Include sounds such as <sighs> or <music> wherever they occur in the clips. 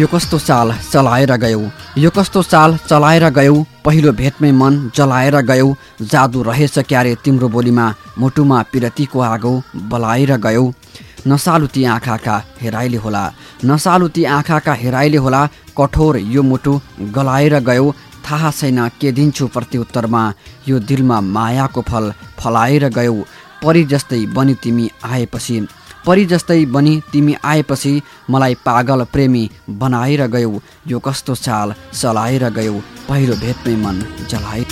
यो कस्तो चाल चलाएर गयौ। यो कस्तो चाल चलाएर गयौ पहिलो भेटमै मन जलाएर गयौ। जादु रहेछ क्यारे तिम्रो बोलीमा मुटुमा पिरतीको आगो बलाएर गयौ। नसालु ती आँखाका हेराइले होला नसालु ती आँखाका हेराइले होला कठोर यो मुटु गलाएर गयौ। थाहा छैन के दिन्छु प्रत्युत्तरमा यो दिलमा मायाको फल फलाएर गयौ। परि जस्तै बनि तिमी आएपछि परि जस्तै बनी तिमी आएपछि मलाई पागल प्रेमी बनाएर गयौ यो कस्तो चाल चलाएर गयौ पहिलो भेटमै मन जलाए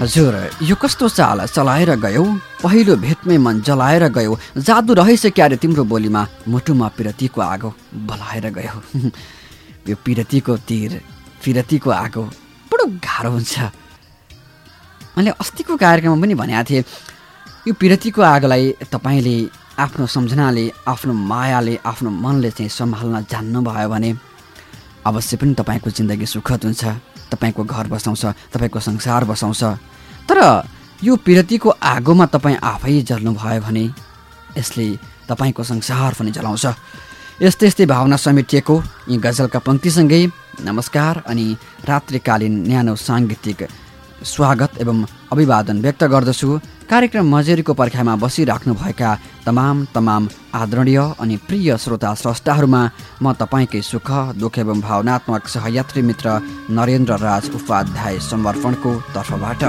हजुर यो कस्तो चाल चलाएर गयौ पहिलो भेटमै मन जलाएर गयो जादु रहेछ क्यारे तिम्रो बोलीमा मुटुमा पिरतीको आगो बलाएर गयो। <laughs> यो पिरतीको तिर फिरतीको आगो बडो गाह्रो हुन्छ। मैले अस्तिको कार्यक्रममा पनि भनेको थिएँ यो पिरतीको आगोलाई तपाईँले आफ्नो सम्झनाले आफ्नो मायाले आफ्नो मनले चाहिँ सम्हाल्न जान्नुभयो भने अवश्य पनि तपाईँको जिन्दगी सुखद हुन्छ तपाईँको घर बसाउँछ तपाईँको संसार बसाउँछ। तर यो पिरतीको आगोमा तपाईँ आफै जल्नुभयो भने यसले तपाईँको संसार पनि जलाउँछ। यस्तै यस्तै भावना समेटिएको यी गजलका पङ्क्तिसँगै नमस्कार अनि रात्रिकालीन न्यानो साङ्गीतिक स्वागत एवं अभिवादन व्यक्त गर्दछु। कार्यक्रम मजेरीको पर्खाइमा बसिराख्नुभएका तमाम तमाम आदरणीय अनि प्रिय श्रोता स्रष्टाहरूमा म तपाईँकै सुख दुःख एवं भावनात्मक सहयात्री मित्र नरेन्द्र राज उपाध्याय समर्पणको तर्फबाट।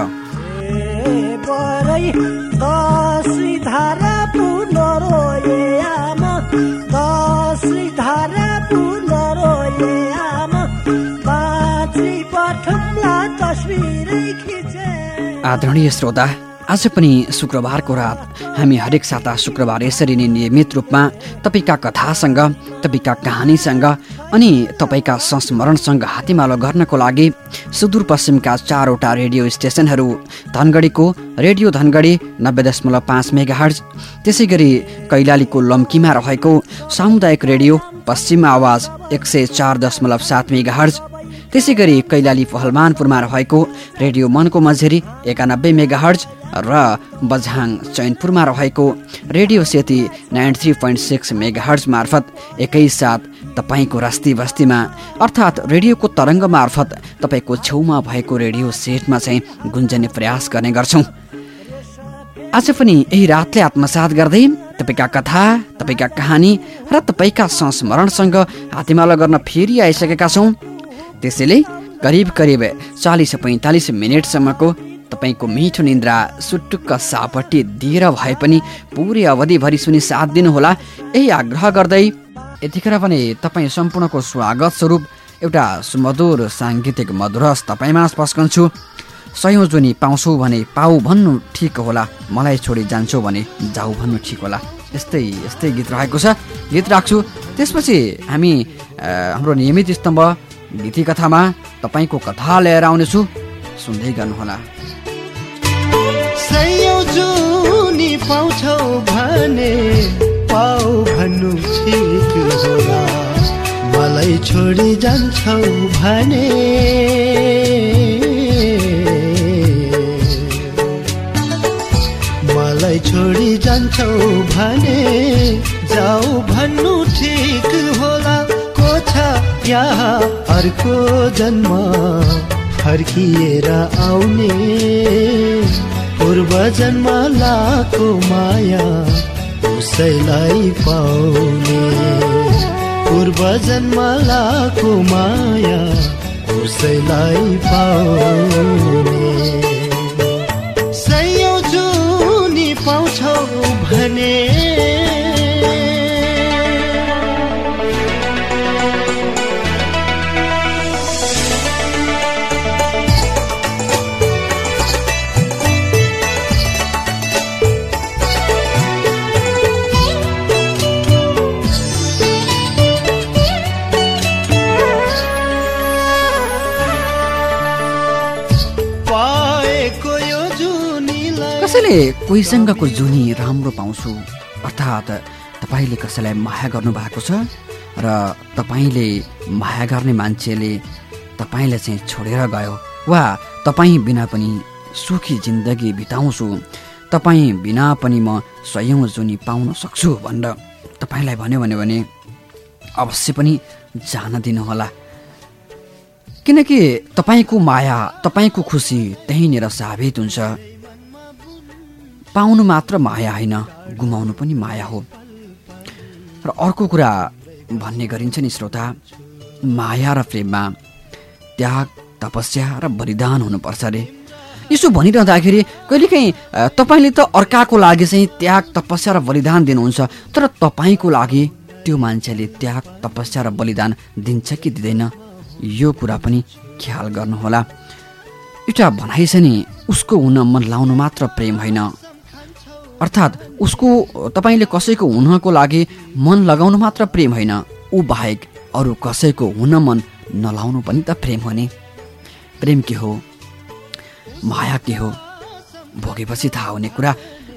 आदरणीय श्रोता आज पनि शुक्रबारको रात हामी हरेक साता शुक्रबार यसरी नै नियमित रूपमा तपाईँका कथासँग तपाईँका कहानीसँग अनि तपाईँका संस्मरणसँग हातीमालो गर्नको लागि सुदूरपश्चिमका चारवटा रेडियो स्टेसनहरू धनगढीको रेडियो धनगढी नब्बे दशमलव पाँच मेगा हर्ज त्यसै गरी कैलालीको लम्कीमा रहेको सामुदायिक रेडियो पश्चिम आवाज एक सय चार दशमलव सात मेगा हर्ज त्यसै गरी कैलाली पहलमानपुरमा रहेको रेडियो मनको मझेरी एकानब्बे मेगा हर्ज र बझाङ चैनपुरमा रहेको radio Seti ninety three point six megahertz मार्फत एकैसाथ तपाईँको रस्ती बस्तीमा अर्थात् रेडियोको तरङ्ग मार्फत तपाईँको छेउमा भएको रेडियो सेटमा चाहिँ गुन्जने प्रयास गर्ने गर्छौँ। आज पनि यही रातले आत्मसात गर्दै तपाईँका कथा तपाईँका कहानी र तपाईँका संस्मरणसँग हातेमाला गर्न फेरि आइसकेका छौँ। त्यसैले करिब करिब चालिस पैँतालिस मिनटसम्मको तपाईँको मिठो निन्द्रा सुटुक्क सापट्टि दिएर भए पनि पुरै अवधिभरि सुनि साथ दिनुहोला। यही आग्रह गर्दै यतिखेर पनि तपाईँ सम्पूर्णको स्वागत स्वरूप एउटा सुमधुर साङ्गीतिक मधुरस तपाईँमा पस्कन्छु। सयौँ जुनी पाउँछौ भने पाऊ भन्नु ठिक होला मलाई छोडी जान्छौ भने जाऊ भन्नु ठिक होला। यस्तै यस्तै गीत रहेको छ। गीत राख्छु। त्यसपछि हामी हाम्रो नियमित स्तम्भ गीती कथामा तपाईँको कथा लिएर आउनेछु। सुन्दै गर्नुहोला। पाउँछौ भने पाउ भन्नु ठिक होला। मलाई छोडी जान्छौ भने। मलाई छोडी जान्छौ भने जाऊ भन्नु ठिक होला। यहाँ अर्को जन्म फर्किएर आउने। पूर्व जन्म लाको माया उसैलाई पाउने। पूर्व जन्म लाको माया उसैलाई पाउने। कसैले कोहीसँगको जुनी राम्रो पाउँछु? अर्थात् तपाईँले कसैलाई माया गर्नुभएको छ? र तपाईँले माया गर्ने मान्छेले तपाईँलाई चाहिँ छोडेर गयो वा तपाईँ बिना पनि सुखी जिन्दगी बिताउँछु तपाईँ बिना पनि म स्वयं जुनी पाउन सक्छु भनेर तपाईँलाई भन्यो भने अवश्य पनि जान दिनुहोला। किनकि तपाईँको माया तपाईँको खुसी त्यहीँनिर साबित हुन्छ। पाउनु मात्र माया होइन गुमाउनु पनि माया हो। र अर्को कुरा भन्ने गरिन्छ नि श्रोता माया र प्रेममा त्याग तपस्या र बलिदान हुनुपर्छ अरे। यसो भनिरहँदाखेरि कहिलेकाहीँ तपाईँले त अर्काको लागि चाहिँ त्याग तपस्या र बलिदान दिनुहुन्छ तर तपाईँको लागि त्यो मान्छेले त्याग तपस्या र बलिदान दिन्छ कि दिँदैन यो कुरा पनि ख्याल गर्नुहोला। एउटा भनाइ छ नि उसको हुन मन लाउनु मात्र प्रेम होइन। अर्थात् उसको तपाईँले कसैको हुनको लागि मन लगाउनु मात्र प्रेम होइन। ऊ बाहेक अरू कसैको हुन मन नलाउनु पनि त प्रेम हो नि। प्रेम के हो? माया के हो? भोगेपछि थाहा हुने कुरा।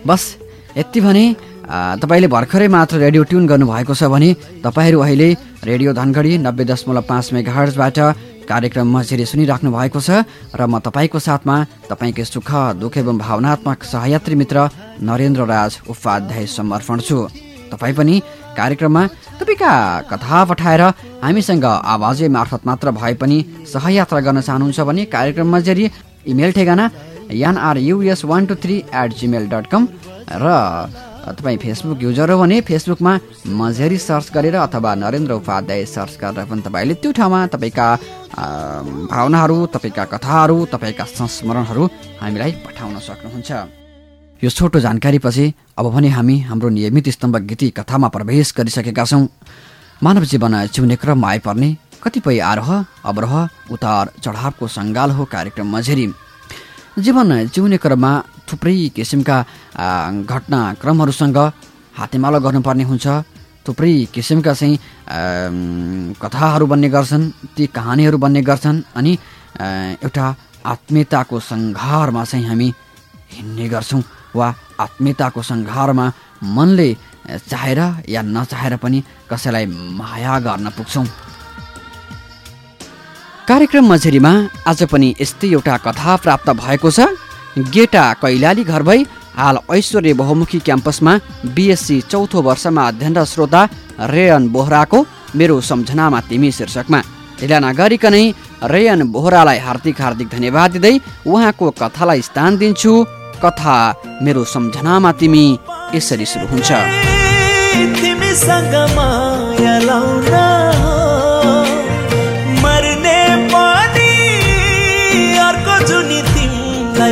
बस यति भने तपाईँले भर्खरै मात्र रेडियो ट्युन गर्नुभएको छ भने तपाईँहरू अहिले रेडियो धनगढी नब्बे दशमलव पाँच मेगा हर्जबाट कार्यक्रम मजेरी सुनिराख्नु भएको छ र म तपाईँको साथमा तपाईँकै सुख दुःख एवं भावनात्मक सहयात्री मित्र नरेन्द्र राज उपाध्याय समर्पण छु। तपाईँ पनि कार्यक्रममा तपाईँका कथा पठाएर हामीसँग आवाजै मार्फत मात्र भए पनि सहयात्रा गर्न चाहनुहुन्छ भने कार्यक्रम मजेरी इमेल ठेगाना NRUS one two three at gmail dot com र तपाईँ फेसबुक युजर हो भने फेसबुकमा मझेरी सर्च गरेर अथवा नरेन्द्र उपाध्याय सर्च गरेर पनि तपाईँले त्यो ठाउँमा तपाईँका भावनाहरू तपाईँका कथाहरू तपाईँका संस्मरणहरू हामीलाई पठाउन सक्नुहुन्छ। यो छोटो जानकारीपछि अब भने हामी हाम्रो नियमित स्तम्भ गीति कथामा प्रवेश गरिसकेका छौँ। मानव जीवन जिउने क्रममा आइपर्ने कतिपय आरोह अवरोह उतार चढावको सङ्गाल हो कार्यक्रम मझेरी। जीवन जिउने क्रममा थुप्रै किसिमका घटनाक्रमहरूसँग हातेमालो गर्नुपर्ने हुन्छ। थुप्रै किसिमका चाहिँ कथाहरू बन्ने गर्छन् ती कहानीहरू बन्ने गर्छन् अनि एउटा आत्मीयताको सङ्घारमा चाहिँ हामी हिँड्ने गर्छौँ वा आत्मीयताको सङ्घारमा मनले चाहेर या नचाहेर पनि कसैलाई माया गर्न पुग्छौँ। कार्यक्रम मझेरीमा आज पनि यस्तै एउटा कथा प्राप्त भएको छ। गेटा कैलाली घर भई हाल ऐश्वर्य बहुमुखी क्याम्पसमा बिएससी चौथो वर्षमा अध्ययनरत श्रोता रेयन बोहराको मेरो सम्झनामा तिमी शीर्षकमा। ढिला नगरिकनै रेयन बोहरालाई हार्दिक हार्दिक धन्यवाद दिँदै उहाँको कथालाई स्थान दिन्छु। कथा मेरो सम्झनामा तिमी यसरी सुरु हुन्छ।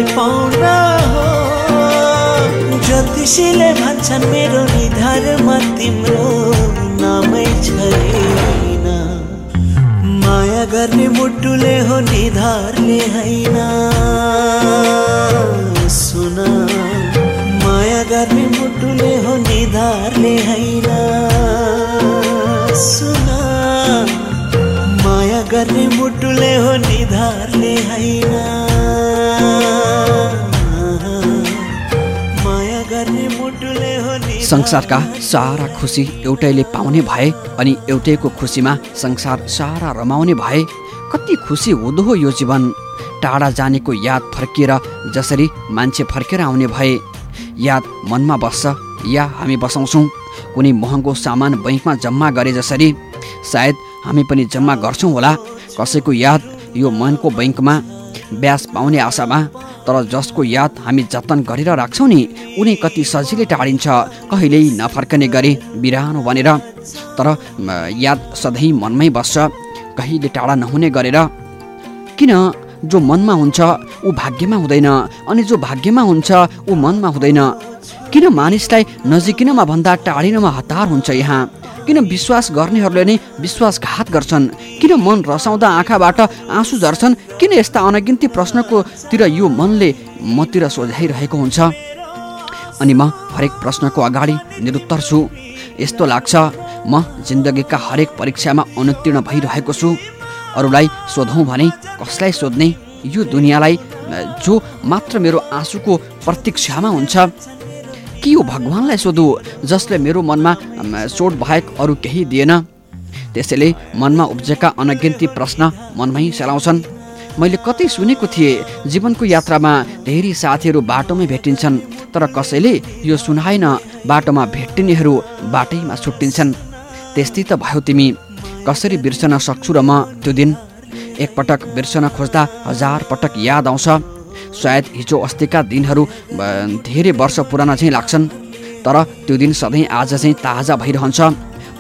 पाउन ज्योतिषीले भन्छन् मेरो निधारमा तिम्रो नामै छैन। माया गर्ने मुटुले हो निधारले होइन। सुन माया गर्ने मुटुले हो निधारले होइन। सुन। गर्ने मुटुले हो निधारले होइन संसारका सारा खुसी एउटैले पाउने भए अनि एउटैको खुसीमा संसार सारा रमाउने भए कति खुसी हुँदो हो यो जीवन। टाढा जानेको याद फर्किएर जसरी मान्छे फर्केर आउने भए याद मनमा बस्छ या हामी बसाउँछौँ। कुनै महँगो सामान बैङ्कमा जम्मा गरे जसरी सायद हामी पनि जम्मा गर्छौँ होला। कसैको याद यो मनको बैङ्कमा ब्याज पाउने आशामा तर जसको याद हामी जतन गरेर राख्छौँ नि उनी कति सजिलै टाढिन्छ कहिल्यै नफर्कने गरी बिरानो बनेर। तर याद सधैँ मनमै बस्छ कहिले टाढा नहुने गरेर। किन? जो मनमा हुन्छ ऊ भाग्यमा हुँदैन अनि जो भाग्यमा हुन्छ ऊ मनमा हुँदैन। किन मानिसलाई नजिकिनमा भन्दा टाढिनमा हतार हुन्छ यहाँ? किन विश्वास गर्नेहरूले नै विश्वासघात गर्छन्? किन मन रसाउँदा आँखाबाट आँसु झर्छन्? किन यस्ता अनगिन्ती प्रश्नको तिर यो मनले मतिर सोझाइरहेको हुन्छ? अनि म हरेक प्रश्नको अगाडि निरुत्तर छु। यस्तो लाग्छ म जिन्दगीका हरेक परीक्षामा अनुत्तीर्ण भइरहेको छु। अरूलाई सोधौँ भने कसलाई सोध्ने? यो दुनियाँलाई जो मात्र मेरो आँसुको प्रतीक्षामा हुन्छ। के हो भगवान्लाई सोधु? जसले मेरो मनमा चोट बाहेक अरू केही दिएन। त्यसैले मनमा उब्जेका अनगिन्ती प्रश्न मनमै सेलाउँछन्। मैले कतै सुनेको थिएँ जीवनको यात्रामा धेरै साथीहरू बाटोमै भेटिन्छन् तर कसैले यो सुनाएन बाटोमा भेटिनेहरू बाटैमा छुट्टिन्छन्। त्यस्तै त भयो तिमी। कसरी बिर्सन सक्छु र म त्यो दिन? एकपटक बिर्सन खोज्दा हजार पटक याद आउँछ। सायद हिजो अस्तिका दिनहरू धेरै वर्ष पुराना चाहिँ लाग्छन्। तर त्यो दिन सधैँ आज चाहिँ ताजा भइरहन्छ।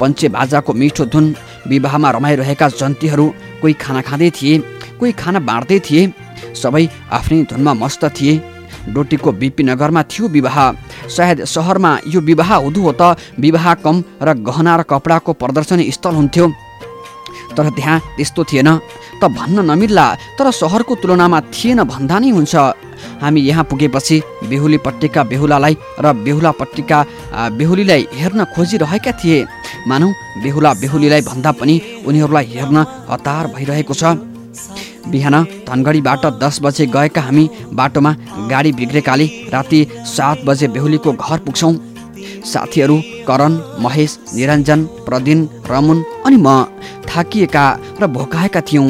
पञ्चे बाजाको मिठो धुन विवाहमा रमाइरहेका जन्तीहरू कोही खाना खाँदै थिए कोही खाना बाँड्दै थिए। सबै आफ्नै धुनमा मस्त थिए। डोटीको बिपी नगरमा थियो विवाह। सायद सहरमा यो विवाह हुँदो हो त विवाह कम र गहना र कपडाको प्रदर्शनी स्थल हुन्थ्यो। तर त्यहाँ त्यस्तो थिएन। त भन्न नमिल्ला तर सहरको तुलनामा थिएन भन्दा नै हुन्छ। हामी यहाँ पुगेपछि बेहुलीपट्टिका बेहुलालाई र बेहुलापट्टिका बेहुलीलाई हेर्न खोजिरहेका थिए। मानौ बेहुला बेहुलीलाई भन्दा पनि उनीहरूलाई हेर्न हतार भइरहेको छ। बिहान धनगढीबाट दस बजे गएका हामी बाटोमा गाडी बिग्रेकाले राति सात बजे बेहुलीको घर पुग्छौँ। साथीहरू करण महेश निरञ्जन प्रदिन रमुन अनि म। थाकिएका र भोकाएका थियौँ।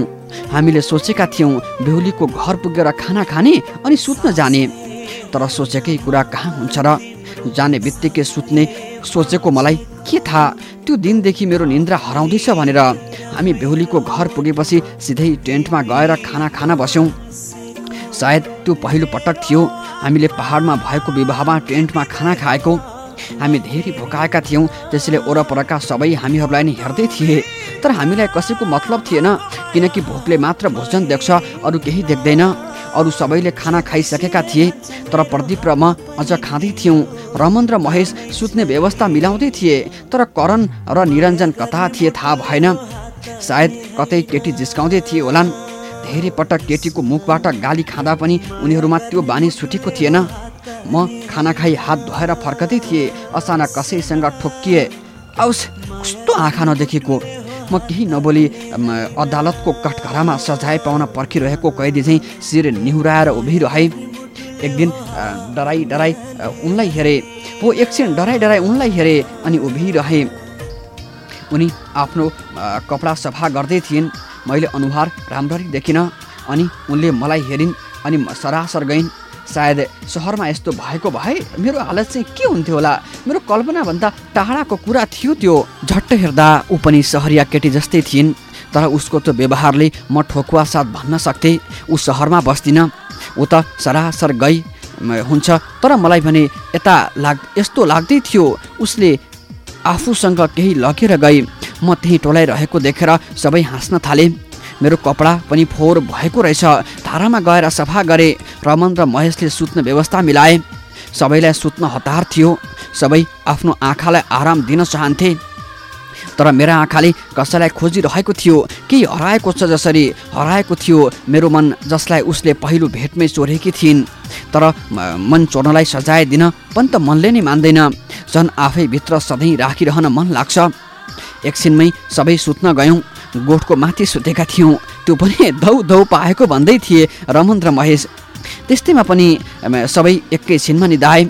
हामीले सोचेका थियौँ बेहुलीको घर पुगेर खाना खाने अनि सुत्न जाने। तर सोचेकै कुरा कहाँ हुन्छ र? जाने बित्तिकै सुत्ने सोचेको मलाई के थाहा? त्यो दिनदेखि मेरो निन्द्रा हराउँदैछ भनेर हामी बेहुलीको घर पुगेपछि सिधै टेन्टमा गएर खाना खान बस्यौँ। सायद त्यो पहिलो पटक थियो। हामीले पहाडमा भएको विवाहमा टेन्टमा खाना खाएको। हामी धेरै भोकाएका थियौँ त्यसैले वरपरका सबै हामीहरूलाई नै हेर्दै थिए। तर हामीलाई कसैको मतलब थिएन किनकि भोकले मात्र भोजन देख्छ अरू केही देख्दैन। अरू सबैले खाना खाइसकेका थिए तर प्रदीप र म अझ खाँदै थियौँ। रमन र महेश सुत्ने व्यवस्था मिलाउँदै थिए तर करण र निरञ्जन कता थिए थाहा भएन। सायद कतै केटी जिस्काउँदै थिए होलान्। धेरै पटक केटीको मुखबाट गाली खाँदा पनि उनीहरूमा त्यो बानी छुटेको थिएन। म खाना खाई हात धोएर फर्कँदै थिएँ। अचानक कसैसँग ठोक्किए औस कस्तो आँखा नदेखेको? म केही नबोली अदालतको कठघरामा सजाय पाउन पर्खिरहेको कैदी चाहिँ शिर निहुराएर उभिरहे। एक दिन डराई डराई उनलाई हेरे। हो एकछिन डराई डराई उनलाई हेरे अनि उभिरहे। उनी आफ्नो कपडा सफा गर्दै थिइन्। मैले अनुहार राम्ररी देखिनँ अनि उनले मलाई हेरिन् अनि सरासर गइन्। सायद सहरमा यस्तो भएको भए मेरो हालत चाहिँ के हुन्थ्यो होला? मेरो कल्पनाभन्दा टाढाको कुरा थियो त्यो। झट्ट हेर्दा ऊ पनि सहरिया केटी जस्तै थिइन् तर उसको त्यो व्यवहारले म ठोकुवा साथ भन्न सक्थेँ। ऊ सहरमा बस्दिनँ ऊ त सरासर गई हुन्छ तर मलाई भने यता लाग यस्तो लाग्दै थियो। उसले आफूसँग केही लगेर गई। म त्यहीँ टोलाइरहेको देखेर सबै हाँस्न थाले। मेरो कपडा पनि फोहोर भएको रहेछ। धारामा गएर सफा गरे रमन र महेशले सुत्ने व्यवस्था मिलाए। सबैलाई सुत्न हतार थियो। सबै आफ्नो आँखालाई आराम दिन चाहन्थे। तर मेरो आँखाले कसैलाई खोजिरहेको थियो। केही हराएको छ जसरी हराएको थियो मेरो मन जसलाई उसले पहिलो भेटमै चोरेकी थिइन्। तर मन चोर्नलाई सजाय दिन पनि त मनले नै मान्दैन। झन् आफैभित्र सधैँ राखिरहन मन लाग्छ। एकछिनमै सबै सुत्न गयौँ। गोठको माथि सुतेका थियौँ। त्यो पनि <laughs> धौ धौ पाएको भन्दै थिए रमन र महेश। त्यस्तैमा पनि सबै एकैछिनमा निधाए।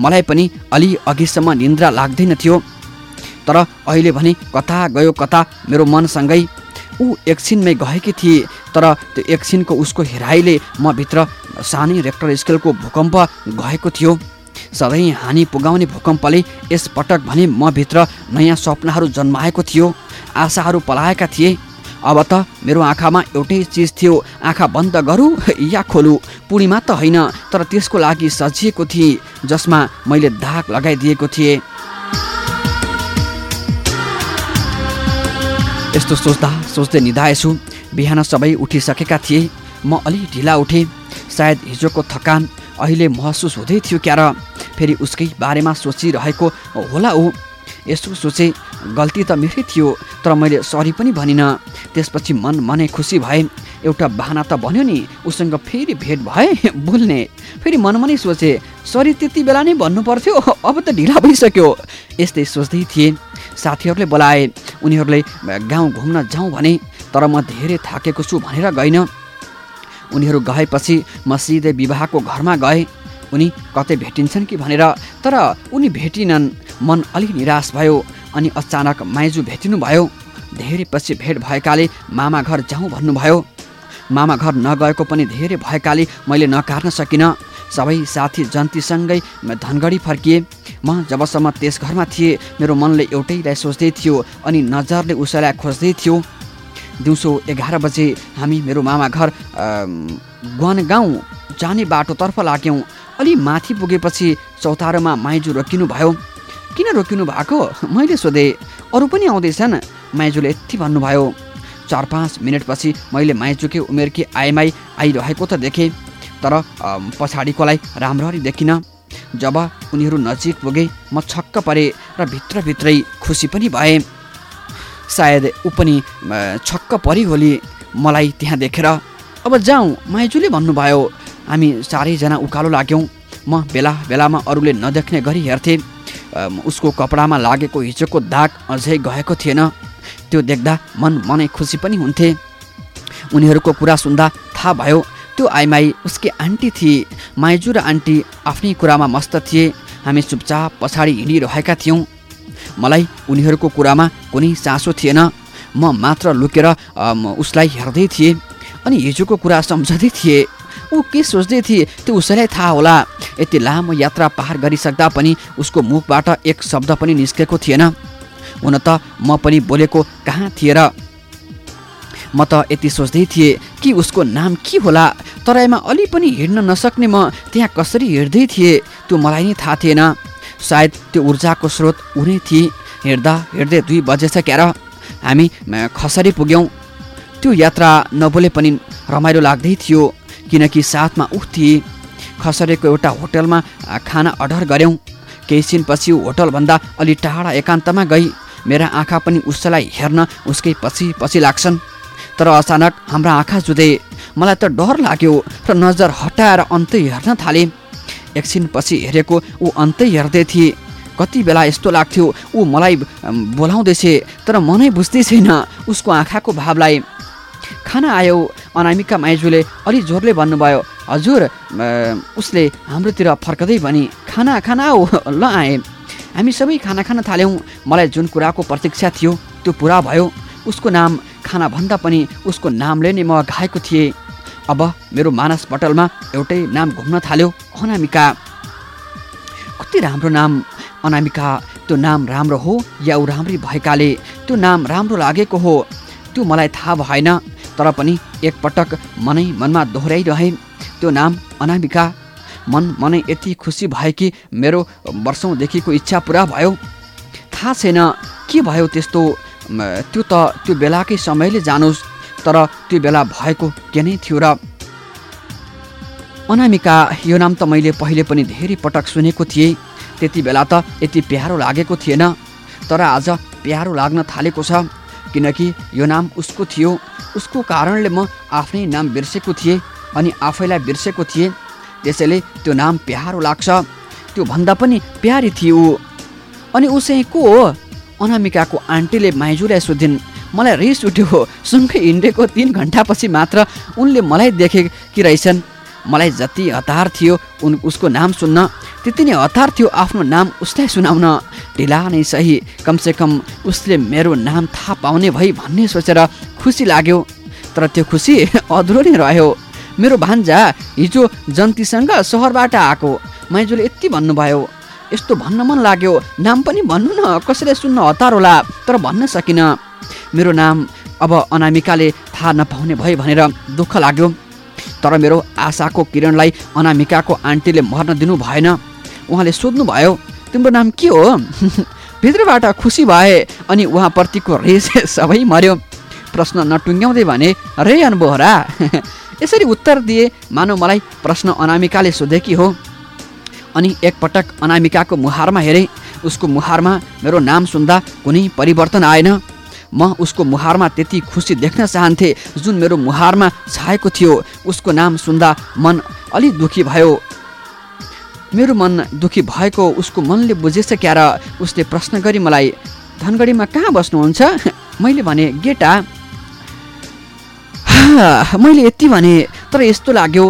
मलाई पनि अलि अघिसम्म निन्द्रा लाग्दैन थियो। तर अहिले भने कता गयो कता मेरो मनसँगै। ऊ एकछिनमै गएकी थिए तर त्यो एकछिनको उसको हेराइले म भित्र सानै रेक्टर स्केलको भूकम्प गएको थियो। सधैँ हानि पुगाउने भूकम्पले यसपटक भने म भित्र नयाँ सपनाहरू जन्माएको थियो। आशाहरू पलाएका थिए। अब त मेरो आँखामा एउटै चिज थियो। आँखा बन्द गरौँ या खोलु? पूर्णिमा त होइन तर त्यसको लागि सजिएको थिएँ जसमा मैले दाग लगाइदिएको थिएँ। यस्तो सोच्दा सोच्दै निधाएछु बिहान सबै उठिसकेका थिए। म अलि ढिला उठेँ। सायद हिजोको थकान अहिले महसुस हुँदै थियो क्यार। फेरि उसकै बारेमा सोचिरहेको होला ऊ। यसो सोचे गल्ती त मेरै थियो तर मैले सरी पनि भनिनँ। त्यसपछि मन मनै खुसी भए एउटा बाहना त भन्यो नि उसँग फेरि भेट भए <laughs> बोल्ने। फेरि मन मनै सोचे सरी त्यति बेला नै भन्नु पर्थ्यो अब त ढिला भइसक्यो। यस्तै सोच्दै थिए। साथीहरूले बोलाए उनीहरूले गाउँ घुम्न जाउँ भने तर म धेरै थाकेको छु भनेर गइनँ। उनीहरू गएपछि म सिधै विवाहको घरमा गएँ। उनी कतै भेटिन्छन् कि भनेर तर उनी भेटिनन्। मन अलिक निराश भयो अनि अचानक माइजू भेटिनु भयो धेरै पछि भेट भएकाले मामा घर जाउँ भन्नुभयो। मामा घर नगएको पनि धेरै भएकाले मैले नकार्न सकिनँ। सबै साथी जन्तीसँगै धनगढी फर्किए। म जबसम्म त्यस घरमा थिएँ मेरो मनले एउटैलाई सोच्दै थियो अनि नजरले उसैलाई खोज्दै थियो। दिउँसो एघार बजे हामी मेरो मामा घर गन गाउँ जाने बाटोतर्फ लाग्यौँ। अलि माथि पुगेपछि चौतारोमा माइजू रोकिनु भयो किन रोकिनु भएको? मैले सोधेँ अरू पनि आउँदैछन्। माइजूले यति भन्नुभयो। चार पाँच मिनटपछि मैले माइजूकै उमेरकी आइमाई आइरहेको त देखेँ तर पछाडिकोलाई राम्ररी देखिनँ। जब उनीहरू नजिक पुगे म छक्क परेँ र भित्रभित्रै खुसी पनि भएँ। सायद ऊ पनि छक्क परि होली मलाई त्यहाँ देखेर। अब जाउँ माइजूले भन्नुभयो। हामी चारैजना उकालो लाग्यौँ। म बेला बेलामा अरूले नदेख्ने गरी हेर्थेँ। उसको कपडामा लागेको हिजोको दाग अझै गएको थिएन। त्यो देख्दा मन मनै खुसी पनि हुन्थे। उनीहरूको कुरा सुन्दा थाहा भयो त्यो आइमाई उसकी आन्टी थिए। माइजू र आन्टी आफ्नै कुरामा मस्त थिए। हामी चुपचाप पछाडि हिँडिरहेका थियौँ। मलाई उनीहरूको कुरामा कुनै चासो थिएन। म मात्र लुकेर उसलाई हेर्दै थिएँ। अनि हिजोको कुरा सम्झँदै थिएँ। ऊ के सोच्दै थिए त्यो उसैलाई थाहा होला। यति लामो यात्रा पार गरिसक्दा पनि उसको मुखबाट एक शब्द पनि निस्केको थिएन। हुन त म पनि बोलेको कहाँ थिएँ र? म त यति सोच्दै थिएँ कि उसको नाम के होला। तराईमा अलि पनि हिँड्न नसक्ने म त्यहाँ कसरी हिँड्दै थिएँ त्यो मलाई नै थाहा थिएन। सायद त्यो ऊर्जाको स्रोत उनी थिए। हिँड्दा हिँड्दै दुई बजेछ क्यार हामी खसरी पुग्यौँ। त्यो यात्रा नबोले पनि रमाइलो लाग्दै थियो। किनकि साथमा ऊ थिए खसरेको एउटा होटलमा खाना अर्डर गऱ्यौँ। केही छिनपछि होटलभन्दा अलि टाढा एकान्तमा गई। मेरा आँखा पनि उसलाई हेर्न उसकै पछि पछि लाग्छन्। तर अचानक हाम्रा आँखा जुधे मलाई त डर लाग्यो र नजर हटाएर अन्तै हेर्न थालेँ। एकछिनपछि हेरेको ऊ अन्तै हेर्दै थिए। कति बेला यस्तो लाग्थ्यो ऊ मलाई बोलाउँदैछ तर मनै बुझ्दै छैन उसको आँखाको भावलाई। खाना आयो अनामिका माइजूले अलि जोरले भन्नुभयो हजुर उसले हाम्रोतिर फर्कदै भने खाना खाना हो ल आएँ। हामी सबै खाना खान थाल्यौँ। मलाई जुन कुराको प्रतीक्षा थियो त्यो पुरा भयो। उसको नाम खानाभन्दा पनि उसको नामले नै म घाएको थिएँ। अब मेरो मानस पटलमा एउटै नाम घुम्न थाल्यो अनामिका। कति राम्रो नाम अनामिका। त्यो नाम राम्रो हो या ऊ राम्री भएकाले त्यो नाम राम्रो लागेको हो। त्यो मलाई थाहा भएन। तर पनि एकपटक मनै मनमा दोहोऱ्याइरहे। त्यो नाम अनामिका। मन मनै यति खुसी भयो कि मेरो वर्षौँदेखिको इच्छा पुरा भयो। थाहा छैन के भयो त्यस्तो। त्यो त त्यो बेलाकै समयले जानुहोस् तर त्यो बेला भएको के नै थियो र। अनामिका यो नाम त मैले पहिले पनि धेरै पटक सुनेको थिएँ। त्यति बेला त यति प्यारो लागेको थिएन। तर आज प्यारो लाग्न थालेको छ। किनकि यो नाम उसको थियो। उसको कारणले म आफ्नै नाम बिर्सेको थिएँ अनि आफैलाई बिर्सेको थिएँ। त्यसैले त्यो नाम प्यारो लाग्छ। त्यो भन्दा पनि प्यारी थियो अनि ऊ चाहिँ को हो? अनामिकाको आन्टीले माइजूलाई सोधिन्। मलाई रिस उठ्यो। सँगै हिँडेको तिन घन्टापछि मात्र उनले मलाई देखेकी रहेछन्। मलाई जति हतार थियो उन उसको नाम सुन्न त्यति नै हतार थियो आफ्नो नाम उसलाई सुनाउन। ढिला नै सही कमसेकम उसले मेरो नाम थाहा पाउने भई भन्ने सोचेर खुसी लाग्यो। तर त्यो खुसी <laughs> अधुरो नै रह्यो। मेरो भान्जा हिजो जन्तीसँग सहरबाट आएको। माइजूले यति भन्नुभयो। यस्तो भन्न मन लाग्यो। नाम पनि भन्नु न कसैले सुन्न हतार होला तर भन्न सकिनँ। मेरो नाम अब अनामिकाले थाहा नपाउने भयो भनेर दुःख लाग्यो। तर मेरो आशाको किरणलाई अनामिकाको आन्टीले मर्न दिनु भएन। उहाँले सोध्नुभयो तिम्रो नाम के हो? <laughs> भित्रबाट खुसी भए अनि उहाँप्रतिको रेस <laughs> सबै मर्यो प्रश्न नटुङ्ग्याउँदै भने रे अनुभवरा <laughs> यसरी उत्तर दिए मानव मलाई प्रश्न अनामिकाले सोधेकी हो? अनि एकपटक अनामिकाको मुहारमा हेरेँ। उसको मुहारमा मेरो नाम सुन्दा कुनै परिवर्तन आएन। म उसको मुहारमा त्यति खुसी देख्न चाहन्थेँ जुन मेरो मुहारमा छाएको थियो। उसको नाम सुन्दा मन अलि दुखी भयो। मेरो मन दुखी भएको उसको मनले बुझेछ क्या र उसले प्रश्न गरी मलाई धनगढीमा कहाँ बस्नुहुन्छ? <laughs> मैले भने गेटा। मैले यति भने तर यस्तो लाग्यो।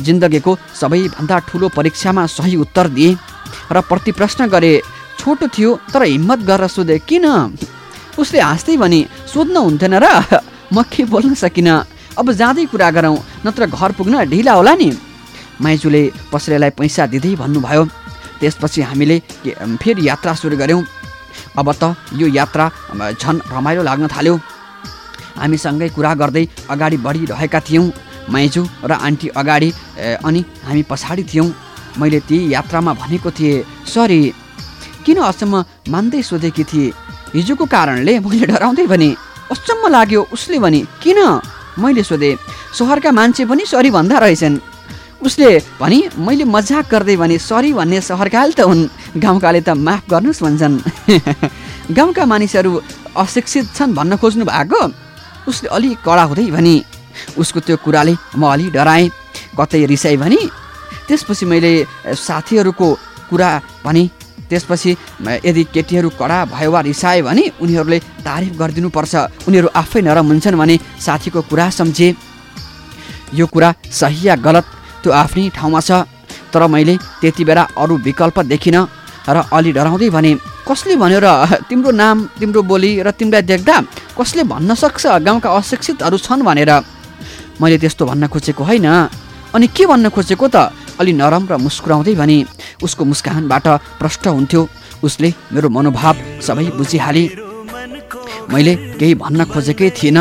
जिन्दगीको सबैभन्दा ठुलो परीक्षामा सही उत्तर दिएँ। र प्रति प्रश्न गरे छोटो थियो तर हिम्मत गरेर सोधे। किन? उसले हाँस्दै भने सोध्न हुन्थेन र म के बोल्न सकिनँ? अब जाँदै कुरा गरौँ नत्र घर पुग्न ढिला होला नि। माइजूले पसलेलाई पैसा दिँदै भन्नुभयो। त्यसपछि हामीले फेरि यात्रा सुरु गऱ्यौँ। अब त यो यात्रा झन् रमाइलो लाग्न थाल्यो। हामीसँगै कुरा गर्दै अगाडि बढिरहेका थियौँ। माइजू र आन्टी अगाडि अनि हामी पछाडि थियौँ। मैले ती यात्रामा भनेको थिएँ सरी किन अचम्म मान्दै सोधेकी थिएँ? हिजोको कारणले मैले डराउँदै भने अचम्म लाग्यो उसले भने किन? मैले सोधेँ सहरका मान्छे पनि सरी भन्दा रहेछन्। उसले भने मैले मजाक गर्दै भने सरी भन्ने सहरकाले त हुन्। गाउँकाले त माफ गर्नुहोस् भन्छन्। <laughs> गाउँका मानिसहरू अशिक्षित छन् भन्न खोज्नु भएको। उसले अलि कडा हुँदै भने उसको त्यो कुराले म अलि डराएँ। कतै रिसाएँ भने त्यसपछि मैले साथीहरूको कुरा भने त्यसपछि यदि केटीहरू कडा भयो वा रिसाए भने उनीहरूले तारिफ गरिदिनुपर्छ। उनीहरू आफै नरम हुन्छन् भने साथीको कुरा सम्झे। यो कुरा सही या गलत? त्यो आफ्नै ठाउँमा छ। तर मैले त्यति बेला अरू विकल्प देखिनँ र अलि डराउँदै भने कसले भन्यो र? तिम्रो नाम तिम्रो बोली र तिमीलाई देख्दा कसले भन्न सक्छ? गाउँका अशिक्षितहरू छन् भनेर। मैले त्यस्तो भन्न खोजेको होइन। अनि के भन्न खोजेको त? अलि नरम र मुस्कुराउँदै भने उसको मुस्कानबाट प्रष्ट हुन्थ्यो। उसले मेरो मनोभाव सबै बुझिहाले। मैले केही भन्न खोजेकै थिएन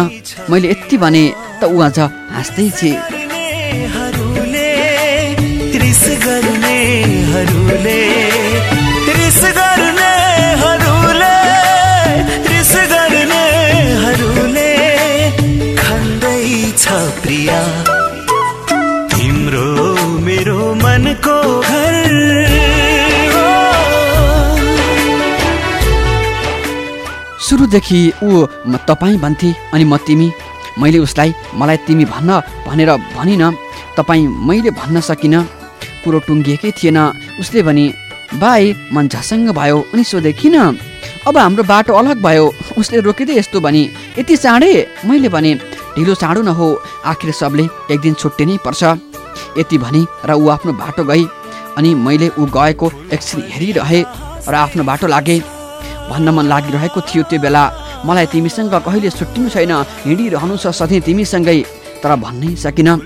मैले यति भने त ऊ अझ हाँस्दै थिएँ। प्रिया। मनको घर। सुरुदेखि ऊ तपाईँ भन्थे अनि म तिमी। मैले उसलाई मलाई तिमी भन्न भनेर भनिनँ। तपाईँ मैले भन्न सकिनँ। कुरो टुङ्गिएकै थिएन। उसले भने भाइ मन झसङ्ग भयो अनि सोधे किन अब हाम्रो बाटो अलग भयो। उसले रोकिँदै यस्तो भने। यति चाँडै? मैले भने ढिलो चाँडो नहो। आखिर सबले एक दिन छुट्टिनै पर्छ। यति भने र ऊ आफ्नो बाटो गई अनि मैले ऊ गएको एकछिन हेरिरहेँ र आफ्नो बाटो लागेँ। भन्न मन लागिरहेको थियो त्यो बेला। मलाई तिमीसँग कहिले छुट्टिनु छैन हिँडिरहनु छ सधैँ तिमीसँगै। तर भन्नै सकिनँ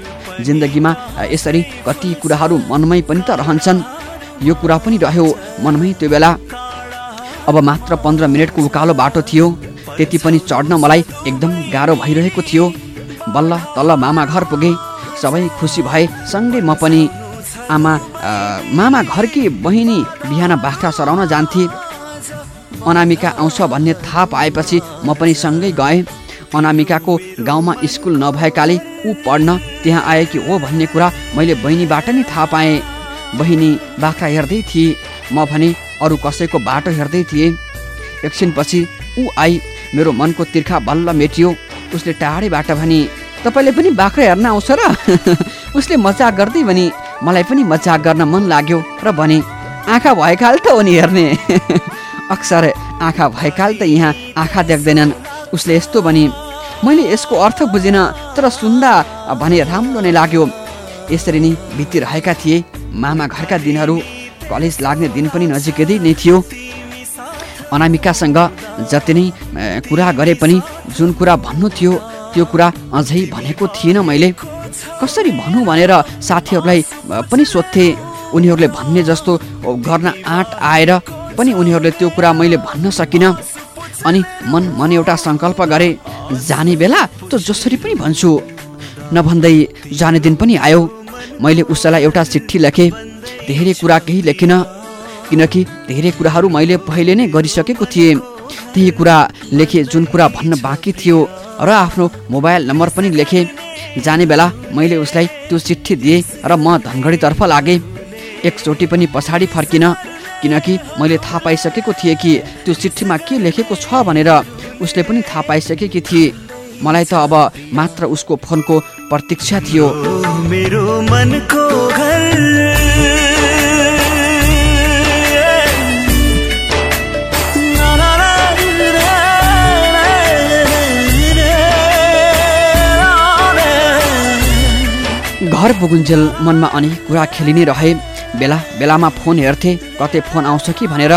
जिन्दगीमा यसरी कति कुराहरू मनमै पनि त रहन्छन्। यो कुरा पनि रह्यो मनमै त्यो बेला। अब मात्र पन्ध्र मिनटको उकालो बाटो थियो। त्यति पनि चढ्न मलाई एकदम गाह्रो भइरहेको थियो। बल्ल तल्ल मामा घर पुगेँ। सबै खुसी भए सँगै म पनि आमा मामा घरकी बहिनी बिहान बाख्रा सराउन जान्थे। अनामिका आउँछ भन्ने थाहा पाएपछि म पनि सँगै गएँ। अनामिकाको गाउँमा स्कुल नभएकाले ऊ पढ्न त्यहाँ आएकी हो भन्ने कुरा मैले बहिनीबाट नै थाहा पाएँ। बहिनी बाख्रा हेर्दै थिए। म भने अरू कसैको बाटो हेर्दै थिएँ। एकछिनपछि ऊ आई मेरो मनको तिर्खा बल्ल मेटियो। उसले टाढैबाट भने तपाईँले पनि बाख्रा हेर्न आउँछ र? <laughs> उसले मजाक गर्दै भने मलाई पनि मजाक गर्न मन लाग्यो। र भने आँखा भएकाल त हो नि हेर्ने। <laughs> अक्सर आँखा भएकाल त यहाँ आँखा देख्दैनन्। उसले यस्तो भने मैले यसको अर्थ बुझिनँ तर सुन्दा भने राम्रो नै लाग्यो। यसरी नै बितिरहेका थिए मामा घरका दिनहरू। कलेज लाग्ने दिन पनि नजिकै नै थियो। अनामिकासँग जति नै कुरा गरे पनि जुन कुरा भन्नु थियो त्यो कुरा अझै भनेको थिएन मैले। कसरी भनौँ भनेर साथीहरूलाई पनि सोध्थे। उनीहरूले भन्ने जस्तो गर्न आँट आएर पनि उनीहरूले त्यो कुरा मैले भन्न सकिनँ। अनि मन मन एउटा सङ्कल्प गरे जाने बेला त जसरी पनि भन्छु। नभन्दै जाने दिन पनि आयो। मैले उसलाई एउटा चिठी लेखेँ। धेरै कुरा केही लेखिनँ किनकि धेरै कुराहरू मैले पहिले नै गरिसकेको थिएँ। त्यही कुरा लेखेँ जुन कुरा भन्न बाँकी थियो र आफ्नो मोबाइल नम्बर पनि लेखेँ। जाने बेला मैले उसलाई त्यो चिठी दिएँ र म धनगढीतर्फ लागेँ। एकचोटि पनि पछाडि फर्किनँ किनकि मैले थाहा पाइसकेको थिएँ कि त्यो चिठीमा के लेखेको छ भनेर उसले पनि थाहा पाइसकेकी थिए। मलाई त अब मात्र उसको फोनको प्रतीक्षा थियो। मेरो मनको घर। पुगुन्जेल मनमा अनेक कुरा खेलि नै रहे। बेला बेलामा फोन हेर्थे कतै फोन आउँछ कि भनेर।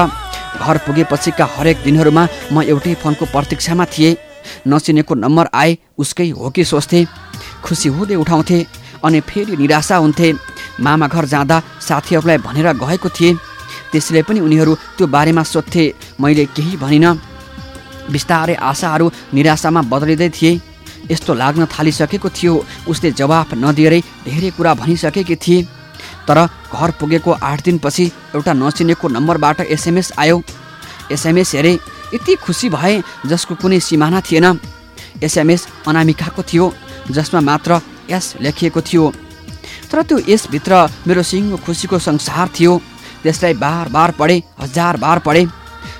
घर पुगेपछिका हरेक दिनहरूमा म एउटै फोनको प्रतीक्षामा थिएँ। नचिनेको नम्बर आए उसकै हो कि सोच्थेँ। खुसी हुँदै उठाउँथे अनि फेरि निराशा हुन्थे। मामा घर जाँदा साथीहरूलाई भनेर गएको थिएँ। त्यसले पनि उनीहरू त्यो बारेमा सोध्थे मैले केही भनिनँ। बिस्तारै आशाहरू निराशामा बदलिँदै थिए। यस्तो लाग्न थालिसकेको थियो। उसले जवाफ नदिएरै धेरै कुरा भनिसकेकी थिए। तर घर पुगेको आठ दिनपछि एउटा नचिनेको नम्बरबाट एसएमएस आयो। एसएमएस हेरे यति खुसी भए जसको कुनै सिमाना थिएन। एसएमएस अनामिकाको थियो जसमा मात्र एस लेखिएको थियो। तर त्यो यसभित्र मेरो सिङ्गो खुसीको संसार थियो। त्यसलाई बार बार पढेँ हजार बार पढेँ।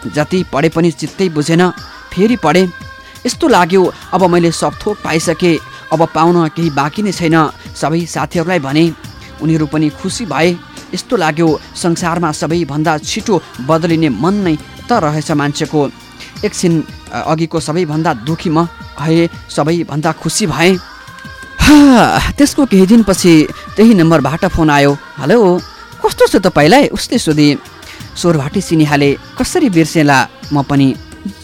जति पढे पनि चित्तै बुझेन फेरि पढेँ। यस्तो लाग्यो। अब मैले सब थोक पाइसकेँ। अब पाउन केही बाँकी नै छैन। सबै साथीहरूलाई भने उनीहरू पनि खुसी भए। यस्तो लाग्यो। संसारमा सबैभन्दा छिटो बदलिने मन नै त रहेछ मान्छेको। एकछिन अघिको सबैभन्दा दुखी म अहिले सबैभन्दा खुसी भएँ। त्यसको केही दिनपछि त्यही नम्बरबाट फोन आयो। हेलो कस्तो छ तपाईँलाई? उसले सोधे। स्वरभाटी चिनिहाले कसरी बिर्सेला? म पनि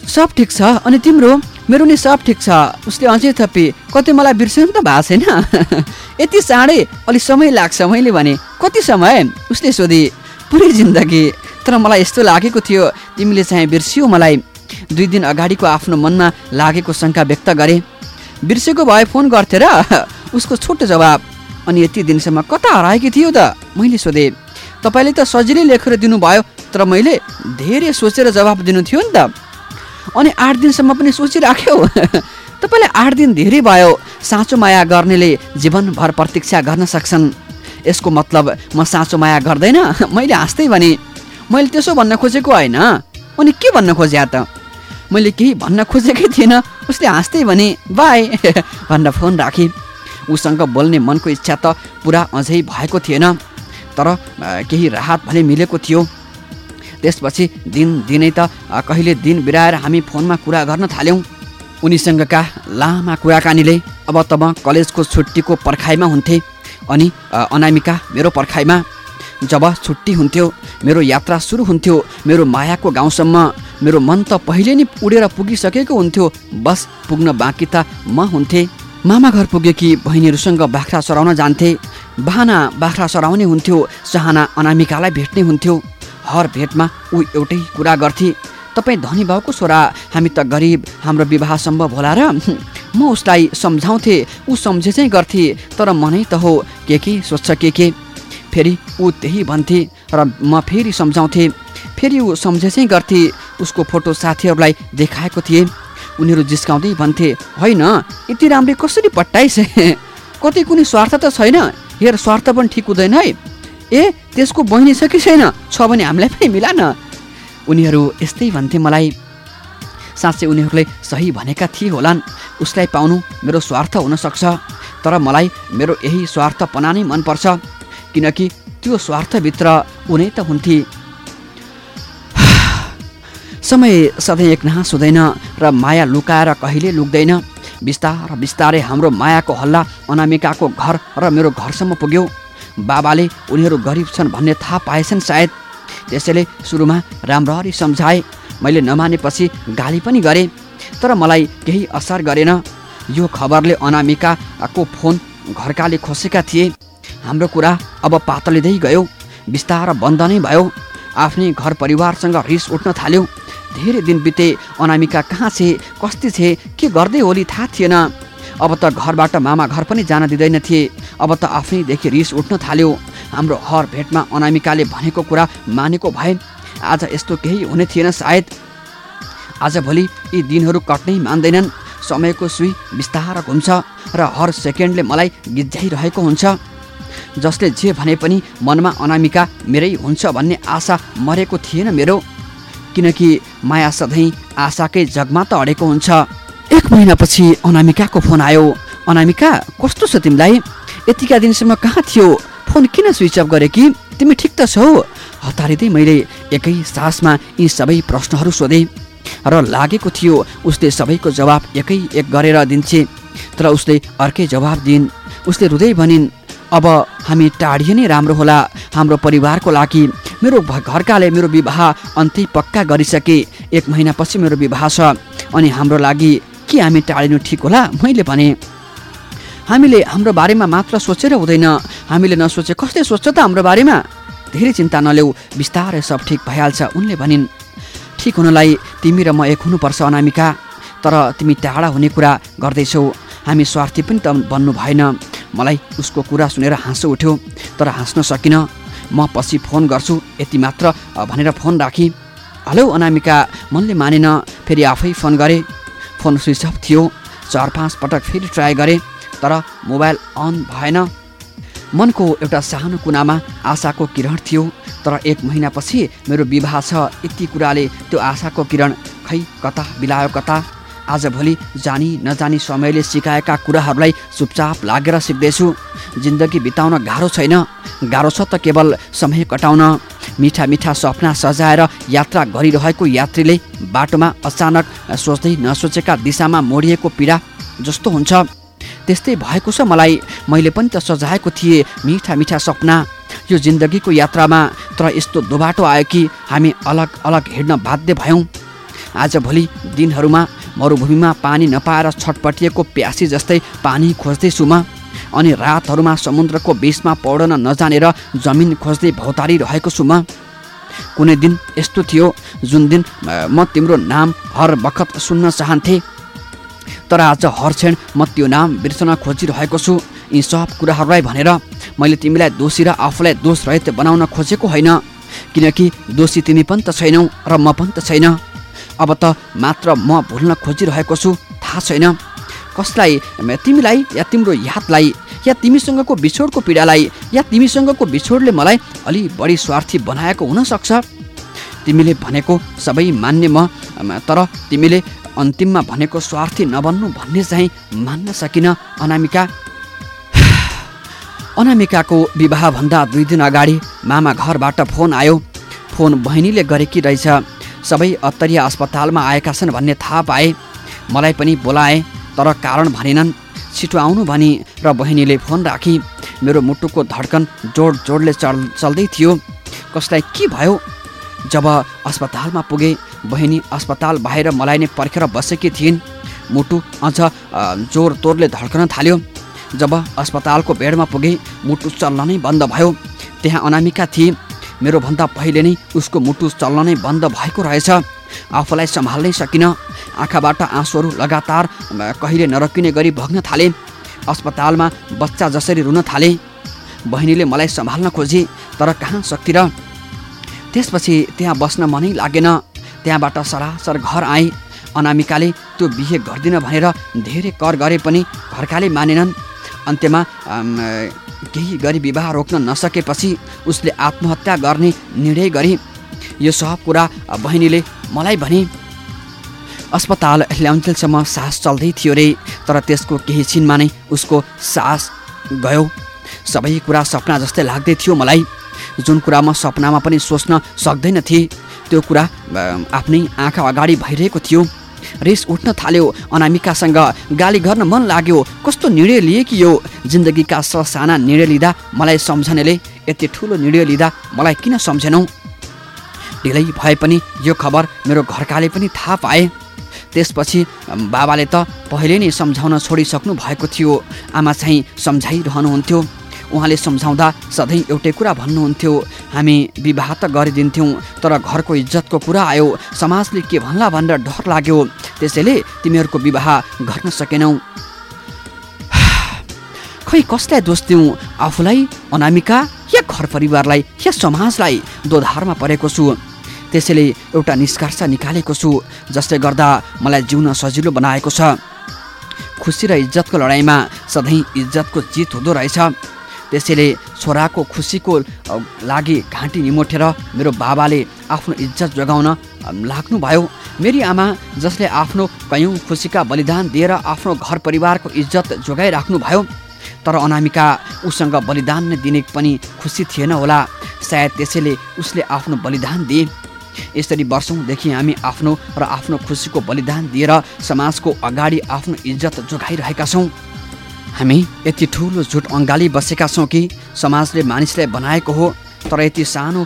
सब ठिक छ। अनि तिम्रो? मेरो नि सब ठिक छ। उसले अझै थपे कतै मलाई बिर्सनु त भएको छैन? <laughs> यति चाँडै अलिक समय लाग्छ मैले भने। कति समय? उसले सोधे। पुरै जिन्दगी तर मलाई यस्तो लागेको थियो तिमीले चाहिँ बिर्सियो मलाई। दुई दिन अगाडिको आफ्नो मनमा लागेको शङ्का व्यक्त गरे। बिर्सेको भए फोन गर्थे र <laughs> उसको छोटो जवाब अनि यति दिनसम्म कता हराएकी थियो त? मैले सोधेँ। तपाईँले त सजिलै लेखेर दिनुभयो तर मैले धेरै सोचेर जवाब दिनु थियो नि त। अनि आठ दिनसम्म पनि सोचिराख्यो। <laughs> तपाईँले आठ दिन धेरै भयो साँचो माया गर्नेले जीवनभर प्रतीक्षा गर्न सक्छन्। यसको मतलब म साँचो माया गर्दैन <laughs> मैले हाँस्दै भने। मैले त्यसो भन्न खोजेको होइन। अनि के भन्न खोजे त? मैले केही भन्न खोजेकै थिएन उसले हाँस्दै भने बाई <laughs> भनेर फोन राखेँ। उसँग बोल्ने मनको इच्छा त पुरा अझै भएको थिएन। तर केही राहत भने मिलेको थियो। त्यसपछि दिन दिनै त कहिले दिन बिराएर हामी फोनमा कुरा गर्न थाल्यौँ। उनीसँगका लामा कुराकानीले अब तब कलेजको छुट्टीको पर्खाइमा हुन्थे। अनि अनामिका मेरो पर्खाइमा। जब छुट्टी हुन्थ्यो मेरो यात्रा सुरु हुन्थ्यो मेरो मायाको गाउँसम्म मेरो मन त पहिले नै उडेर पुगिसकेको हुन्थ्यो। बस पुग्न बाँकी त म हुन्थेँ। मामा घर पुगेकी बहिनीहरूसँग बाख्रा सराउन जान्थे। बाहना बाख्रा सराउने हुन्थ्यो। चाहना अनामिकालाई भेट्ने हुन्थ्यो। हर भेटमा ऊ एउटै कुरा गर्थे। तपाईँ धनी बाउको छोरा हामी त गरिब हाम्रो विवाह सम्भव होला र <laughs> म उसलाई सम्झाउँथेँ ऊ सम्झे चाहिँ गर्थे तर मनै त हो के के सोच्छ के के। फेरि ऊ त्यही भन्थे र म फेरि सम्झाउँथेँ। फेरि ऊ सम्झे चाहिँ गर्थे उसको फोटो साथीहरूलाई देखाएको थिएँ। उनीहरू जिस्काउँदै भन्थे होइन यति राम्रै कसरी पट्टाइस? <laughs> कतै कुनै स्वार्थ त छैन। हेर स्वार्थ पनि ठिक हुँदैन है। ए त्यसको बहिनी छ कि छैन? छ भने हामीलाई पनि मिला न। उनीहरू यस्तै भन्थे मलाई। साँच्चै उनीहरूले सही भनेका थिए होलान्। उसलाई पाउनु मेरो स्वार्थ हुनसक्छ। तर मलाई मेरो यही स्वार्थपना नै मनपर्छ। किनकि त्यो स्वार्थभित्र उनी त हुन्थे। <sighs> समय सधैँ एक नास हुँदैन र माया लुकाएर कहिले लुक्दैन। बिस्तार बिस्तारै हाम्रो मायाको हल्ला अनामिकाको घर र मेरो घरसम्म पुग्यो। बाबाले उनीहरू गरिब छन् भन्ने थाहा पाएछन् सायद। त्यसैले सुरुमा राम्ररी सम्झाए मैले नमानेपछि गाली पनि गरेँ तर मलाई केही असर गरेन। यो खबरले अनामिकाको फोन घरकाले खोसेका थिए। हाम्रो कुरा अब पातलिँदै गयो बिस्तार बन्द नै भयो। आफ्नै घर परिवारसँग रिस उठ्न थाल्यो। धेरै दिन बिते अनामिका कहाँ छे कस्ती छे के गर्दै होली थाहा थिएन। अब त घरबाट मामा घर पनि जान दिँदैन थिए अब त आफैदेखि रिस उठ्न थाल्यो। हाम्रो हर भेटमा अनामिकाले भनेको कुरा मानेको भए आज यस्तो केही हुने थिएन सायद। आजभोलि यी दिनहरू कट्नै मान्दैनन्। समयको सुई बिस्तार घुम्छ र हर सेकेन्डले मलाई गिज्झाइरहेको हुन्छ। जसले जे भने पनि मनमा अनामिका मेरै हुन्छ भन्ने आशा मरेको थिएन मेरो। किनकि माया सधैँ आशाकै जगमा त अडेको हुन्छ। एक महिनापछि अनामिकाको फोन आयो। अनामिका कस्तो छ तिमीलाई? यतिका दिनसम्म कहाँ थियो? फोन किन स्विच अफ गरे कि? तिमी ठिक त छौ? हतारिँदै मैले एकै सासमा यी सबै प्रश्नहरू सोधेँ र लागेको थियो उसले सबैको जवाब एकै एक गरेर दिन्छे। तर उसले अर्कै जवाब दिइन्। उसले रुँदै भनिन् अब हामी टाढिए नै राम्रो होला। हाम्रो परिवारको लागि मेरो घरकाले मेरो विवाह अन्त्य पक्का गरिसके। एक महिनापछि मेरो विवाह छ अनि हाम्रो लागि के हामी टाढिनु ठिक होला? मैले भने हामीले हाम्रो बारेमा मात्र सोचेर हुँदैन। हामीले नसोचे कसले सोच्छ त हाम्रो बारेमा? धेरै चिन्ता नलेऊ बिस्तारै सब ठिक भइहाल्छ। उनले भनिन् ठिक हुनलाई तिमी र म एक हुनुपर्छ अनामिका। तर तिमी टाढा हुने कुरा गर्दैछौ। हामी स्वार्थी पनि त बन्नु भएन। मलाई उसको कुरा सुनेर हाँसो उठ्यो। तर हाँस्न सकिनँ। म पछि फोन गर्छु। यति मात्र भनेर फोन राखी। हेलो अनामिका मनले मानेन। फेरि आफै फोन गरेँ। फोन स्विच अफ थियो। चार पाँच पटक फेरि ट्राई गरेँ तर मोबाइल अन भएन। मनको एउटा सानो कुनामा आशाको किरण थियो तर एक महिनापछि मेरो विवाह छ यति कुराले त्यो आशाको किरण खै कता बिलायो कता? आजभोलि जानी नजानी समयले सिकाएका कुराहरूलाई चुपचाप लागेर सिक्दैछु। जिन्दगी बिताउन गाह्रो छैन। गाह्रो छ त केवल समय कटाउन। मिठा मिठा सपना सजाएर यात्रा गरिरहेको यात्रीले बाटोमा अचानक सोच्दै नसोचेका दिशामा मोडिएको पीडा जस्तो हुन्छ। त्यस्तै भएको छ मलाई। मैले पनि त सजाएको थिएँ मिठा मिठा सपना। यो जिन्दगीको यात्रामा तर यस्तो दोबाटो आयो कि हामी अलग अलग हिँड्न बाध्य भयौँ। आजभोलि दिनहरूमा मरुभूमिमा पानी नपाएर छटपटिएको प्यासी जस्तै पानी खोज्दैछु म। अनि रातहरूमा समुद्रको बिचमा पौडन नजानेर जमिन खोज्दै भौतारी रहेको छु म। कुनै दिन यस्तो थियो जुन दिन म तिम्रो नाम हर बखत सुन्न चाहन्थेँ। तर आज हर क्षण म त्यो नाम बिर्सन खोजिरहेको छु। यी सब कुराहरूलाई भनेर मैले तिमीलाई दोषी र आफूलाई दोष रहित बनाउन खोजेको होइन। किनकि दोषी तिमी पनि त छैनौ र म पनि त छैन। अब त मात्र म भुल्न खोजिरहेको छु थाहा छैन। कसलाई तिमीलाई या तिम्रो यादलाई या तिमीसँगको बिछोडको पीडालाई या तिमीसँगको बिछोडले मलाई अलि बढी स्वार्थी बनाएको हुनसक्छ? तिमीले भनेको सबै मान्ने म तर तिमीले अन्तिममा भनेको स्वार्थी नबन्नु भन्ने चाहिँ मान्न सकिन अनामिका। <sighs> अनामिकाको विवाहभन्दा दुई दिन अगाडि मामा घरबाट फोन आयो। फोन बहिनीले गरेकी रहेछ। सबै अत्तरिया अस्पतालमा आएका छन् भन्ने थाहा पाए। मलाई पनि बोलाए। तर कारण भनेनन्। छिटो आउनु भनी र बहिनीले फोन राखी मेरो मुटुको धड्कन जोड जोडले चल चल्दै थियो। कसलाई के भयो? जब अस्पतालमा पुगे बहिनी अस्पताल बाहिर मलाई नै पर्खेर बसेकी थिइन्। मुटु अझ जोर तोरले धड्कन थाल्यो। जब अस्पतालको बेडमा पुगे मुटु चल्न नै बन्द भयो। त्यहाँ अनामिका थिए मेरोभन्दा पहिले नै उसको मुटु चल्न नै बन्द भएको रहेछ। आफूलाई सम्हाल्नै सकिनँ। आँखाबाट आँसुहरू लगातार कहिले नरकिने गरी भग्न थाले। अस्पतालमा बच्चा जसरी रुन थाले। बहिनीले मलाई सम्हाल्न खोजे तर कहाँ शक्ति र? त्यसपछि त्यहाँ बस्न मनै लागेन। त्यहाँबाट सरासर घर आए। अनामिकाले त्यो बिहे गर्दिन भनेर धेरै कर गरे पनि घरकाले मानेनन्। अन्त्यमा केही गरी विवाह रोक्न नसकेपछि उसले आत्महत्या गर्ने निर्णय गरे। यो सब कुरा बहिनीले मलाई भने। अस्पताल ल्याउन्जेलसम्म सास चल्दै थियो रे तर त्यसको केही छिनमा नै उसको सास गयो। सबै कुरा सपना जस्तै लाग्दै थियो मलाई। जुन कुरा म सपनामा पनि सोच्न सक्दैन थिएँ त्यो कुरा आफ्नै आँखा अगाडि भइरहेको थियो। रिस उठ्न थाल्यो अनामिकासँग गाली गर्न मन लाग्यो। कस्तो निर्णय लिए कि यो? जिन्दगीका ससाना निर्णय लिँदा मलाई सम्झनेले यति ठुलो निर्णय लिँदा मलाई किन सम्झेनौ? ढिलै भए पनि यो खबर मेरो घरकाले पनि थाहा पाए। त्यसपछि बाबाले त पहिले नै सम्झाउन छोडिसक्नु भएको थियो। आमा चाहिँ सम्झाइरहनुहुन्थ्यो। उहाँले सम्झाउँदा सधैँ एउटै कुरा भन्नुहुन्थ्यो। हामी विवाह त गरिदिन्थ्यौँ तर घरको इज्जतको कुरा आयो। समाजले के भन्ला भनेर डर लाग्यो। त्यसैले तिमीहरूको विवाह गर्न सकेनौ। <sighs> खै कसलाई दोष दिउँ आफूलाई अनामिका या घर परिवारलाई या समाजलाई? दोधारमा परेको छु। त्यसैले एउटा निष्कर्ष निकालेको छु जसले गर्दा मलाई जिउन सजिलो बनाएको छ। खुसी र इज्जतको लडाइँमा सधैँ इज्जतको जित हुँदो रहेछ। त्यसैले छोराको खुसीको लागि घाँटी निमोठेर मेरो बाबाले आफ्नो इज्जत जोगाउन लाग्नुभयो। मेरी आमा जसले आफ्नो कयौँ खुसीका बलिदान दिएर आफ्नो घर परिवारको इज्जत जोगाइराख्नुभयो तर अनामिका उसँग बलिदान नै दिने पनि खुसी थिएन होला। सायद त्यसैले उसले आफ्नो बलिदान दिए। यसरी वर्षौँदेखि हामी आफ्नो र आफ्नो खुसीको बलिदान दिएर समाजको अगाडि आफ्नो इज्जत जोगाइरहेका छौँ। हामी यति ठुलो झुट अङ्गाली बसेका छौँ कि समाजले मानिसलाई बनाएको हो तर यति सानो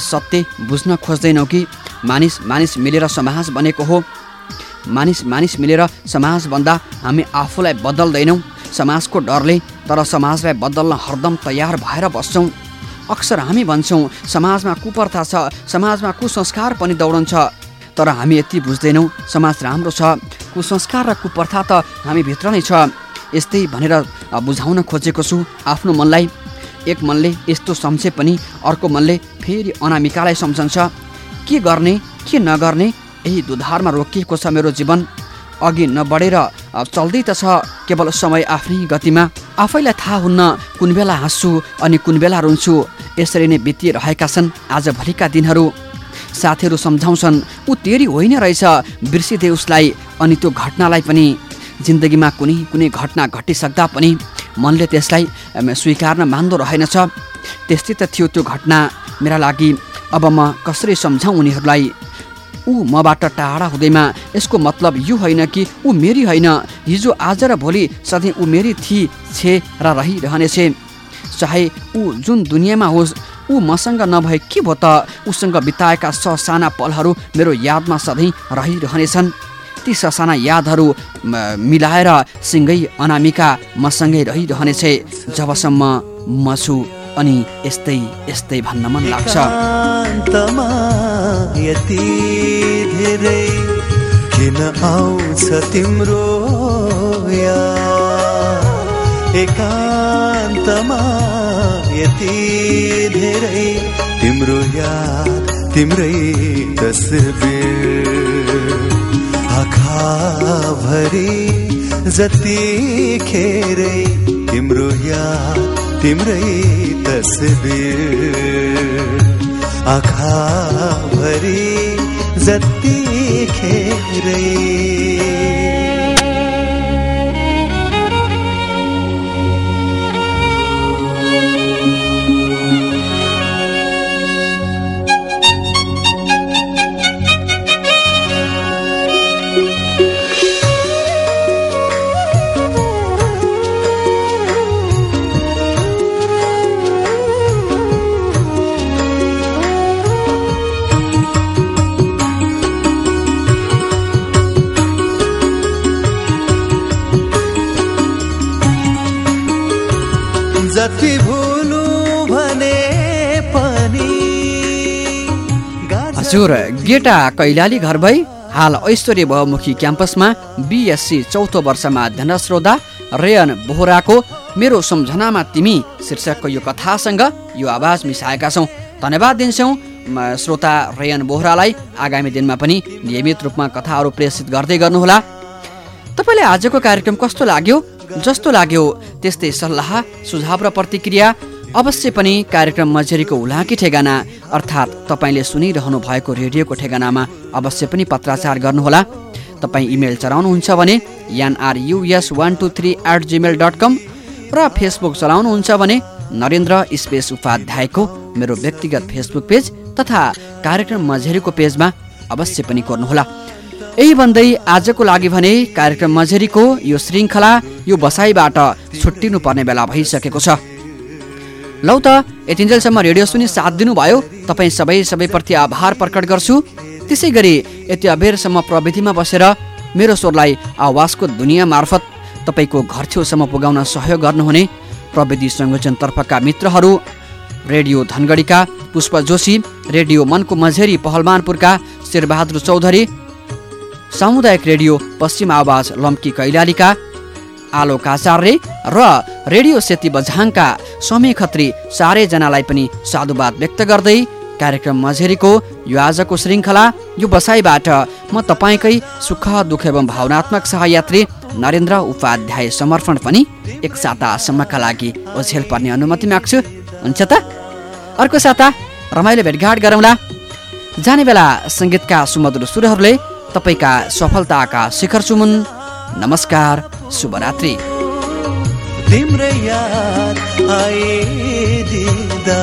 सत्य बुझ्न खोज्दैनौँ कि मानिस मानिस मिलेर समाज बनेको हो। मानिस मानिस मिलेर समाज भन्दा हामी आफूलाई बदल्दैनौँ। समाजको डरले तर समाजलाई बदल्न हरदम तयार भएर बस्छौँ। अक्सर हामी भन्छौँ समाजमा कुप्रथा छ समाजमा कुसंस्कार पनि दौडन्छ तर हामी यति बुझ्दैनौँ समाज राम्रो छ। कुसंस्कार र कुप्रथा त हामीभित्र नै छ। यस्तै भनेर बुझाउन खोजेको छु आफ्नो मनलाई। एक मनले यस्तो सम्झे पनि अर्को मनले फेरि अनामिकालाई सम्झन्छ। के गर्ने के नगर्ने यही दुधारमा रोकिएको छ मेरो जीवन। अघि नबढेर चल्दै त छ केवल समय आफ्नै गतिमा। आफैलाई थाहा हुन्न कुन बेला हाँस्छु अनि कुन बेला रुन्छु यसरी नै बितिरहेका छन् आजभोलिका दिनहरू। साथीहरू सम्झाउँछन् ऊ तेरी होइन रहेछ बिर्सिदे उसलाई अनि त्यो घटनालाई पनि। जिन्दगीमा कुनै कुनै घटना घटिसक्दा पनि मनले त्यसलाई स्वीकार्न मान्दो रहेनछ। त्यस्तै त थियो त्यो घटना। मेरा लागि अब म कसरी सम्झाउँ उनीहरूलाई? ऊ मबाट टाढा हुँदैमा यसको मतलब यो होइन कि ऊ मेरी होइन। हिजो आज र भोलि सधैँ ऊ मेरी थिए छे र रहिरहनेछे। चाहे ऊ जुन दुनियाँमा होस् ऊ मसँग नभए के भयो त? उसँग बिताएका ससाना पलहरू मेरो यादमा सधैँ रहिरहनेछन्। ती ससाना यादहरू मिलाएर सिँगै अनामिका मसँगै रहिरहनेछे। जबसम्म म छु। अनि यस्तै यस्तै भन्न मन लाग्छ। यति धेरै किन आउँछ तिम्रो एकान्तमा यति धेरै तिम्रो याद तिम्रै तस्बिर। आँखाभरि जति खेरै तिम्रो याद तिम्रै तस्बिर आँखाभरि जति खेरै हजुर गेटा कैलाली घर भई हाल ऐश्वर्य बहुमुखी क्याम्पसमा बिएससी चौथो वर्षमा अध्ययन श्रोता रेयन बोहराको मेरो सम्झनामा तिमी शीर्षकको यो कथासँग यो आवाज मिसाएका छौँ। धन्यवाद दिन्छौँ श्रोता रेयन बोहरालाई। आगामी दिनमा पनि नियमित रूपमा कथाहरू प्रेषित गर्दै गर्नुहोला। तपाईँलाई आजको कार्यक्रम कस्तो लाग्यो? जस्तो लाग्यो त्यस्तै सल्लाह सुझाव र प्रतिक्रिया अवश्य पनि कार्यक्रम मजेरीको हुलाकी ठेगाना अर्थात् तपाईँले सुनिरहनु भएको रेडियोको ठेगानामा अवश्य पनि पत्राचार गर्नुहोला। तपाईँ इमेल चलाउनुहुन्छ भने NRUS one two three at gmail dot com र फेसबुक चलाउनुहुन्छ भने नरेन्द्र स्पेस उपाध्यायको मेरो व्यक्तिगत फेसबुक पेज तथा कार्यक्रम मझेरीको पेजमा अवश्य पनि गर्नुहोला। यही भन्दै आजको लागि भने कार्यक्रम मझेरीको यो श्रृङ्खला यो बसाइबाट छुट्टिनु पर्ने बेला भइसकेको छ। लौ त यतिन्जेलसम्म रेडियो सुनि साथ दिनुभयो। तपाईँ सबै सबैप्रति आभार प्रकट गर्छु। त्यसै गरी यति अबेरसम्म प्रविधिमा बसेर मेरो स्वरलाई आवाजको दुनियाँ मार्फत तपाईँको घर छेउसम्म पुगाउन सहयोग गर्नुहुने प्रविधि संयोजनतर्फका मित्रहरू रेडियो धनगढीका पुष्प जोशी रेडियो मनको मझेरी पहलमानपुरका शेरबहादुर चौधरी सामुदायिक रेडियो पश्चिम आवाज लम्की कैलालीका आलोक आचार्य र रेडियो सेती बझाङका समय खत्री चारैजनालाई पनि साधुवाद व्यक्त गर्दै कार्यक्रम मझेरीको यो आजको श्रृङ्खला यो बसाइबाट म तपाईँकै सुख दुःख एवं भावनात्मक सहयात्री नरेन्द्र उपाध्याय समर्पण पनि एक सातासम्मका लागि ओझेल पर्ने अनुमति माग्छु। हुन्छ त? अर्को साता रमाइलो भेटघाट गरौँला। जाने बेला सङ्गीतका सुमधुर सुरहरूले तपाईँका सफलताका शिखर सुमुन नमस्कार शुभरात्रि। तिम्रै याद आए दिदा